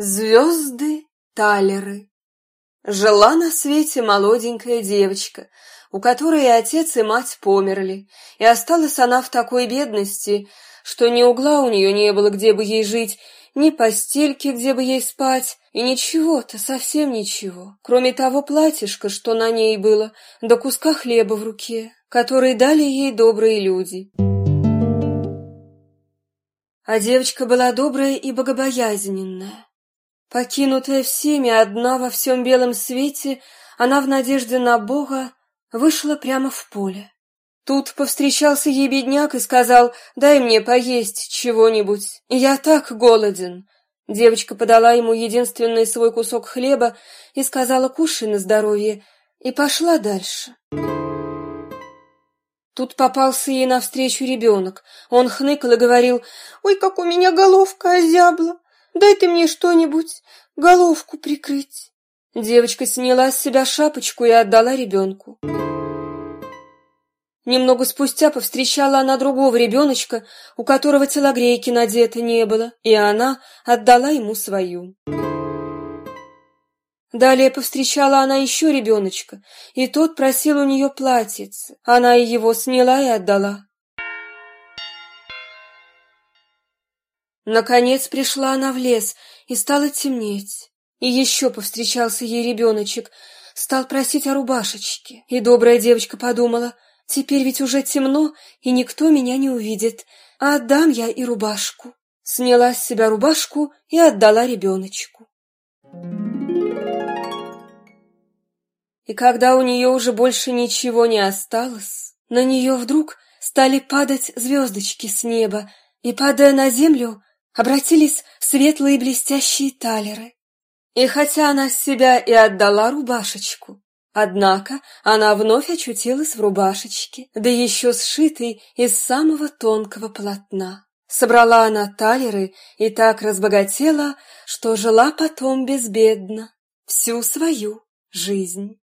Звезды Талеры. Жила на свете молоденькая девочка, у которой и отец, и мать померли, и осталась она в такой бедности, что ни угла у нее не было, где бы ей жить, ни постельки, где бы ей спать, и ничего-то, совсем ничего, кроме того платьишка, что на ней было, до куска хлеба в руке, который дали ей добрые люди. А девочка была добрая и богобоязненная. Покинутая всеми, одна во всем белом свете, она в надежде на Бога вышла прямо в поле. Тут повстречался ей бедняк и сказал, «Дай мне поесть чего-нибудь, я так голоден». Девочка подала ему единственный свой кусок хлеба и сказала, «Кушай на здоровье», и пошла дальше. Тут попался ей навстречу ребенок. Он хныкал и говорил, «Ой, как у меня головка озябла! Дай ты мне что-нибудь, головку прикрыть. Девочка сняла с себя шапочку и отдала ребенку. Немного спустя повстречала она другого ребеночка, у которого телогрейки надеты не было, и она отдала ему свою. Далее повстречала она еще ребеночка, и тот просил у нее платьице. Она и его сняла и отдала. Наконец пришла она в лес, и стало темнеть. И еще повстречался ей ребеночек, стал просить о рубашечке. И добрая девочка подумала, теперь ведь уже темно, и никто меня не увидит, а отдам я и рубашку. Сняла с себя рубашку и отдала ребеночку. И когда у нее уже больше ничего не осталось, на нее вдруг стали падать звездочки с неба, и, падая на землю, обратились в светлые блестящие талеры. И хотя она с себя и отдала рубашечку, однако она вновь очутилась в рубашечке, да еще сшитой из самого тонкого полотна. Собрала она талеры и так разбогатела, что жила потом безбедно всю свою жизнь.